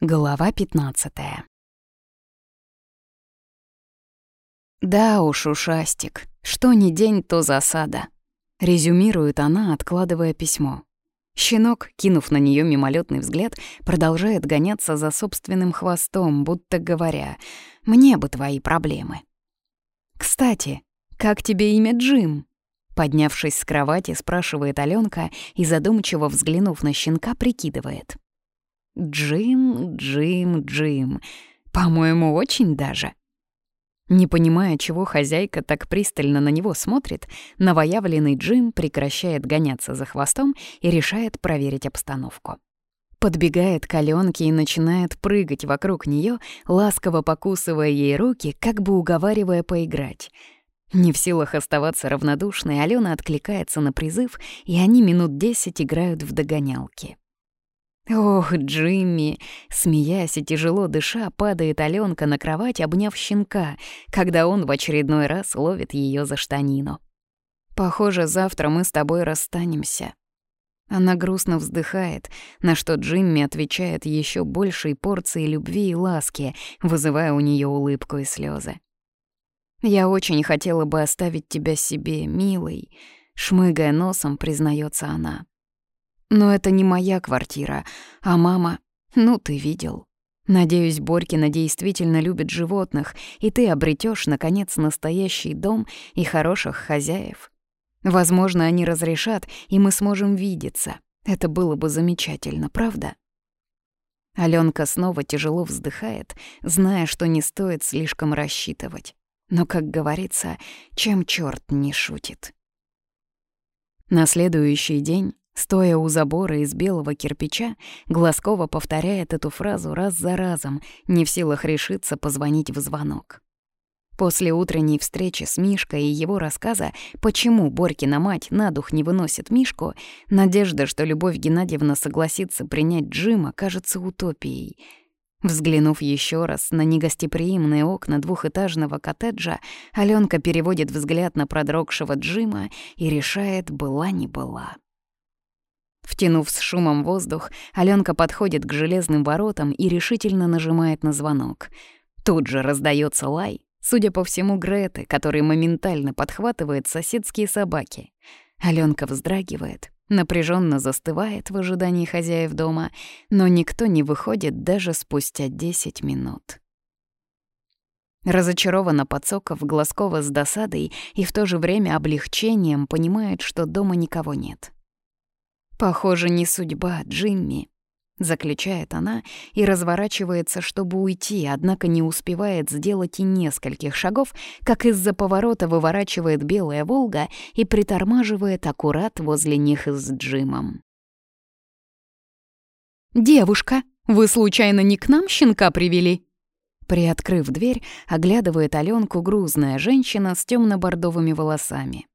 Глава 15 «Да уж, ушастик, что ни день, то засада», — резюмирует она, откладывая письмо. Щенок, кинув на нее мимолетный взгляд, продолжает гоняться за собственным хвостом, будто говоря «Мне бы твои проблемы». «Кстати, как тебе имя Джим?» Поднявшись с кровати, спрашивает Аленка и, задумчиво взглянув на щенка, прикидывает — Джим, Джим, Джим. По-моему, очень даже. Не понимая, чего хозяйка так пристально на него смотрит, новоявленный Джим прекращает гоняться за хвостом и решает проверить обстановку. Подбегает к Аленке и начинает прыгать вокруг нее, ласково покусывая ей руки, как бы уговаривая поиграть. Не в силах оставаться равнодушной, Алена откликается на призыв, и они минут десять играют в догонялки. «Ох, Джимми!» Смеясь и тяжело дыша, падает Аленка на кровать, обняв щенка, когда он в очередной раз ловит ее за штанину. «Похоже, завтра мы с тобой расстанемся». Она грустно вздыхает, на что Джимми отвечает еще большей порцией любви и ласки, вызывая у нее улыбку и слезы. «Я очень хотела бы оставить тебя себе, милый», — шмыгая носом, признается она. Но это не моя квартира, а мама... Ну, ты видел. Надеюсь, Борькина действительно любит животных, и ты обретешь наконец, настоящий дом и хороших хозяев. Возможно, они разрешат, и мы сможем видеться. Это было бы замечательно, правда? Аленка снова тяжело вздыхает, зная, что не стоит слишком рассчитывать. Но, как говорится, чем черт не шутит. На следующий день Стоя у забора из белого кирпича, Глазкова повторяет эту фразу раз за разом, не в силах решиться позвонить в звонок. После утренней встречи с Мишкой и его рассказа, почему Борькина мать на дух не выносит Мишку, надежда, что Любовь Геннадьевна согласится принять Джима, кажется утопией. Взглянув еще раз на негостеприимные окна двухэтажного коттеджа, Аленка переводит взгляд на продрогшего Джима и решает, была не была. Втянув с шумом воздух, Аленка подходит к железным воротам и решительно нажимает на звонок. Тут же раздается лай, судя по всему, Греты, который моментально подхватывает соседские собаки. Аленка вздрагивает, напряженно застывает в ожидании хозяев дома, но никто не выходит даже спустя 10 минут. Разочарованно подсоков Глазкова с досадой и в то же время облегчением понимает, что дома никого нет. «Похоже, не судьба, Джимми», — заключает она и разворачивается, чтобы уйти, однако не успевает сделать и нескольких шагов, как из-за поворота выворачивает белая «Волга» и притормаживает аккурат возле них с Джимом. «Девушка, вы случайно не к нам щенка привели?» Приоткрыв дверь, оглядывает Аленку грузная женщина с темно бордовыми волосами.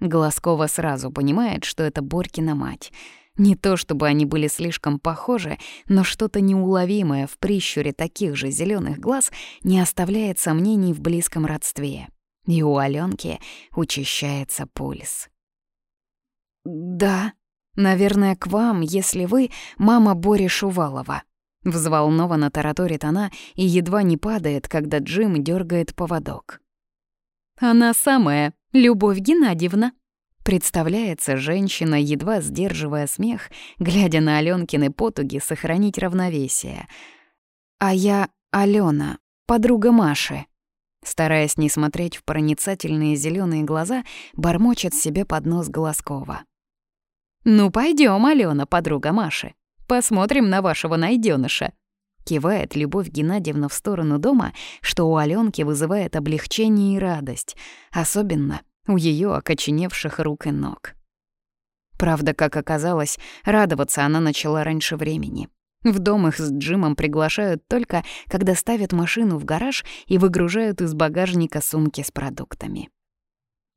Глазкова сразу понимает, что это Борькина мать. Не то чтобы они были слишком похожи, но что-то неуловимое в прищуре таких же зеленых глаз не оставляет сомнений в близком родстве. И у Аленки учащается пульс. «Да, наверное, к вам, если вы мама Бори Шувалова», Взволнованно тараторит она и едва не падает, когда Джим дергает поводок. «Она самая, Любовь Геннадьевна», Представляется женщина, едва сдерживая смех, глядя на Алёнкины потуги сохранить равновесие. «А я Алена, подруга Маши». Стараясь не смотреть в проницательные зеленые глаза, бормочет себе под нос Голоскова. «Ну пойдем, Алена, подруга Маши. Посмотрим на вашего найденыша. Кивает Любовь Геннадьевна в сторону дома, что у Аленки вызывает облегчение и радость, особенно у ее окоченевших рук и ног. Правда, как оказалось, радоваться она начала раньше времени. В дом их с Джимом приглашают только, когда ставят машину в гараж и выгружают из багажника сумки с продуктами.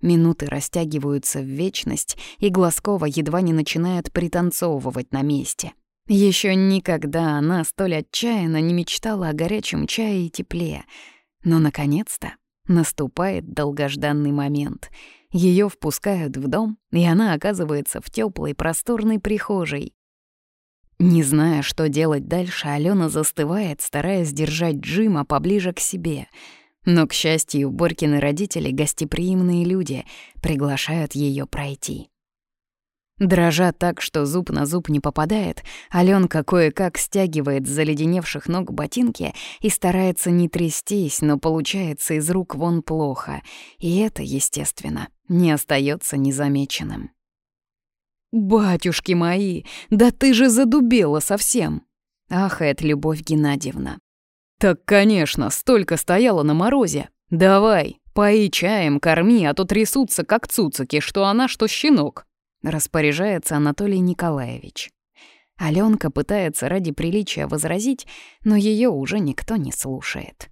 Минуты растягиваются в вечность, и Глазкова едва не начинает пританцовывать на месте. Еще никогда она столь отчаянно не мечтала о горячем чае и тепле. Но, наконец-то, наступает долгожданный момент. Ее впускают в дом, и она оказывается в теплой просторной прихожей. Не зная, что делать дальше, Алена застывает, стараясь держать Джима поближе к себе. Но, к счастью, Борькины родители — гостеприимные люди, приглашают ее пройти. Дрожа так, что зуб на зуб не попадает, Алёнка кое-как стягивает с заледеневших ног ботинки и старается не трястись, но получается из рук вон плохо. И это, естественно, не остается незамеченным. «Батюшки мои, да ты же задубела совсем!» — ахает Любовь Геннадьевна. «Так, конечно, столько стояла на морозе. Давай, пои чаем, корми, а то трясутся, как цуцики, что она, что щенок», — распоряжается Анатолий Николаевич. Алёнка пытается ради приличия возразить, но её уже никто не слушает.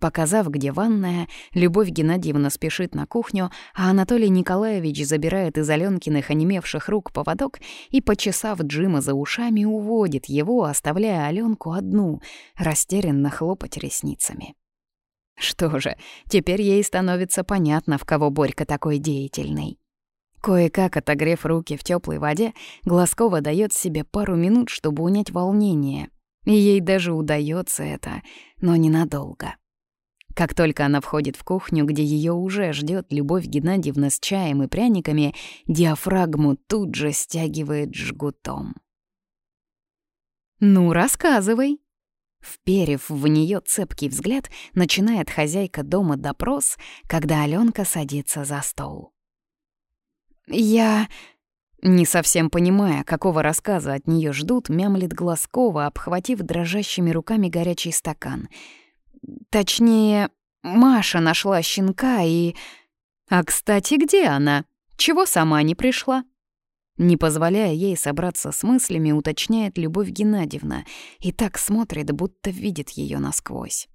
Показав, где ванная, Любовь Геннадьевна спешит на кухню, а Анатолий Николаевич забирает из Аленкиных онемевших рук поводок и, почесав Джима за ушами, уводит его, оставляя Аленку одну, растерянно хлопать ресницами. Что же, теперь ей становится понятно, в кого Борька такой деятельный. Кое-как отогрев руки в теплой воде, Глазкова дает себе пару минут, чтобы унять волнение. И ей даже удается это, но ненадолго. Как только она входит в кухню, где ее уже ждет Любовь Геннадьевна с чаем и пряниками, диафрагму тут же стягивает жгутом. «Ну, рассказывай!» Вперев в нее цепкий взгляд, начинает хозяйка дома допрос, когда Аленка садится за стол. «Я...» Не совсем понимая, какого рассказа от нее ждут, мямлит Глазкова, обхватив дрожащими руками горячий стакан — Точнее, Маша нашла щенка и... А, кстати, где она? Чего сама не пришла? Не позволяя ей собраться с мыслями, уточняет Любовь Геннадьевна и так смотрит, будто видит ее насквозь.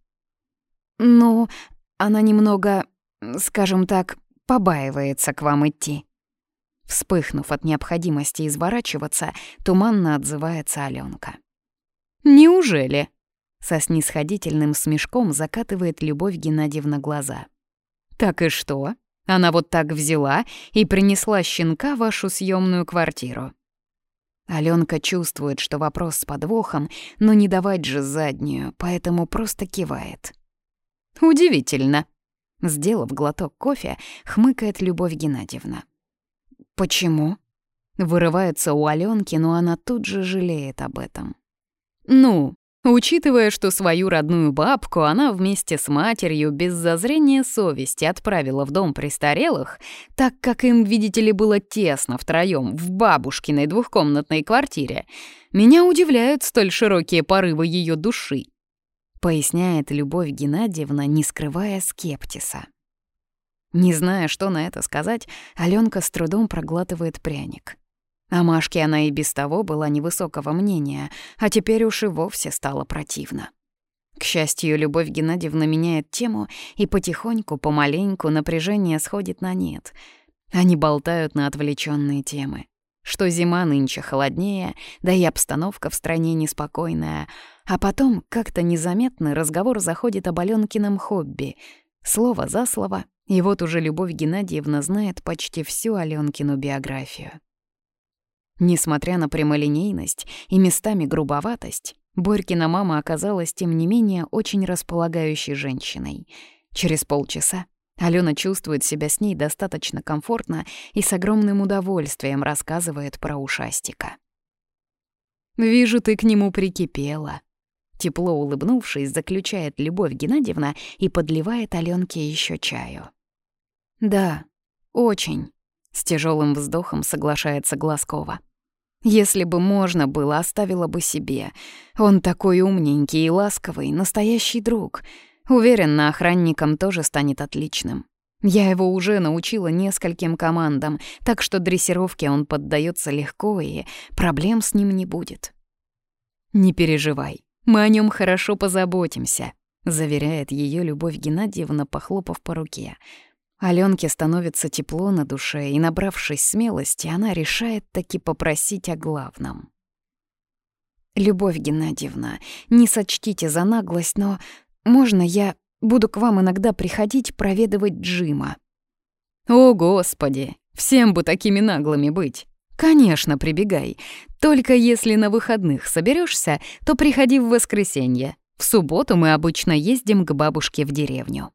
«Ну, она немного, скажем так, побаивается к вам идти». Вспыхнув от необходимости изворачиваться, туманно отзывается Алёнка. «Неужели?» Со снисходительным смешком закатывает Любовь Геннадьевна глаза. «Так и что? Она вот так взяла и принесла щенка в вашу съемную квартиру». Аленка чувствует, что вопрос с подвохом, но не давать же заднюю, поэтому просто кивает. «Удивительно», — сделав глоток кофе, хмыкает Любовь Геннадьевна. «Почему?» Вырывается у Аленки, но она тут же жалеет об этом. «Ну, Учитывая, что свою родную бабку она вместе с матерью без зазрения совести отправила в дом престарелых, так как им, видите ли, было тесно втроём в бабушкиной двухкомнатной квартире, меня удивляют столь широкие порывы ее души, поясняет Любовь Геннадьевна, не скрывая скептиса. Не зная, что на это сказать, Аленка с трудом проглатывает пряник. О Машке она и без того была невысокого мнения, а теперь уж и вовсе стало противно. К счастью, Любовь Геннадьевна меняет тему, и потихоньку, помаленьку напряжение сходит на нет. Они болтают на отвлеченные темы. Что зима нынче холоднее, да и обстановка в стране неспокойная. А потом, как-то незаметно, разговор заходит об Аленкином хобби. Слово за слово, и вот уже Любовь Геннадьевна знает почти всю Аленкину биографию. Несмотря на прямолинейность и местами грубоватость, Борькина мама оказалась, тем не менее, очень располагающей женщиной. Через полчаса Алена чувствует себя с ней достаточно комфортно и с огромным удовольствием рассказывает про ушастика. «Вижу, ты к нему прикипела», Тепло улыбнувшись, заключает Любовь Геннадьевна и подливает Аленке еще чаю. «Да, очень», с тяжелым вздохом соглашается Глазкова. Если бы можно было, оставила бы себе. Он такой умненький и ласковый, настоящий друг. Уверен, на охранником тоже станет отличным. Я его уже научила нескольким командам, так что дрессировке он поддается легко, и проблем с ним не будет. «Не переживай, мы о нем хорошо позаботимся», — заверяет ее Любовь Геннадьевна, похлопав по руке. Аленке становится тепло на душе, и, набравшись смелости, она решает таки попросить о главном. «Любовь Геннадьевна, не сочтите за наглость, но можно я буду к вам иногда приходить проведывать Джима?» «О, Господи! Всем бы такими наглыми быть! Конечно, прибегай. Только если на выходных соберешься, то приходи в воскресенье. В субботу мы обычно ездим к бабушке в деревню».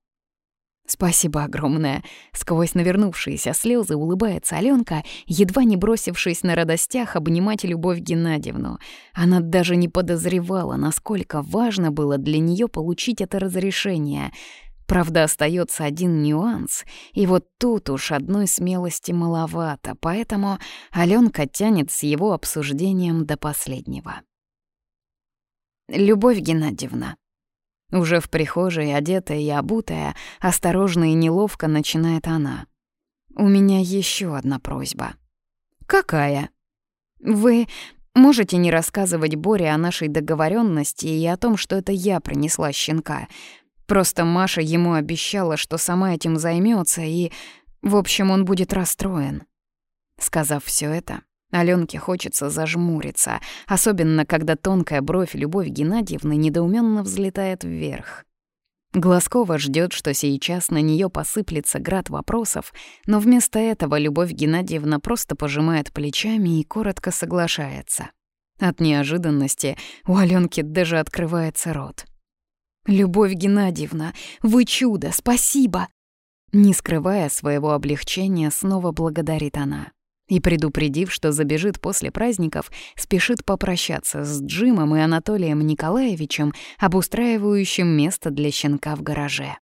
«Спасибо огромное!» Сквозь навернувшиеся слезы улыбается Аленка, едва не бросившись на радостях обнимать Любовь Геннадьевну. Она даже не подозревала, насколько важно было для нее получить это разрешение. Правда, остается один нюанс, и вот тут уж одной смелости маловато, поэтому Аленка тянет с его обсуждением до последнего. «Любовь Геннадьевна», уже в прихожей, одетая и обутая, осторожно и неловко начинает она. «У меня еще одна просьба». «Какая?» «Вы можете не рассказывать Боре о нашей договоренности и о том, что это я принесла щенка. Просто Маша ему обещала, что сама этим займется, и, в общем, он будет расстроен». Сказав все это, Аленке хочется зажмуриться, особенно когда тонкая бровь Любовь Геннадьевны недоуменно взлетает вверх. Глазкова ждет, что сейчас на нее посыплется град вопросов, но вместо этого Любовь Геннадьевна просто пожимает плечами и коротко соглашается. От неожиданности у Аленки даже открывается рот. «Любовь Геннадьевна, вы чудо, спасибо!» Не скрывая своего облегчения, снова благодарит она и, предупредив, что забежит после праздников, спешит попрощаться с Джимом и Анатолием Николаевичем, обустраивающим место для щенка в гараже.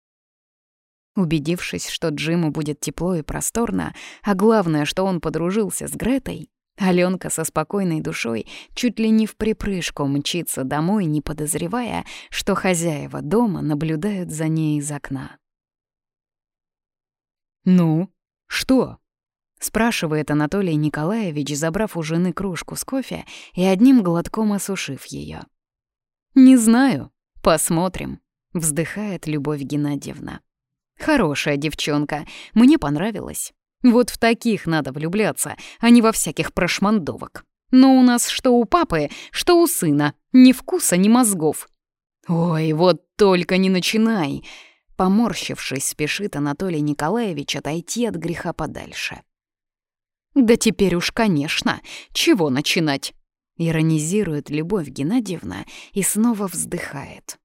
Убедившись, что Джиму будет тепло и просторно, а главное, что он подружился с Гретой, Алёнка со спокойной душой чуть ли не в припрыжку мчится домой, не подозревая, что хозяева дома наблюдают за ней из окна. «Ну, что?» спрашивает Анатолий Николаевич, забрав у жены кружку с кофе и одним глотком осушив ее. «Не знаю. Посмотрим», — вздыхает Любовь Геннадьевна. «Хорошая девчонка. Мне понравилась. Вот в таких надо влюбляться, а не во всяких прошмандовок. Но у нас что у папы, что у сына. Ни вкуса, ни мозгов». «Ой, вот только не начинай!» Поморщившись, спешит Анатолий Николаевич отойти от греха подальше. «Да теперь уж, конечно, чего начинать?» Иронизирует Любовь Геннадьевна и снова вздыхает.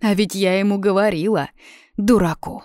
«А ведь я ему говорила, дураку,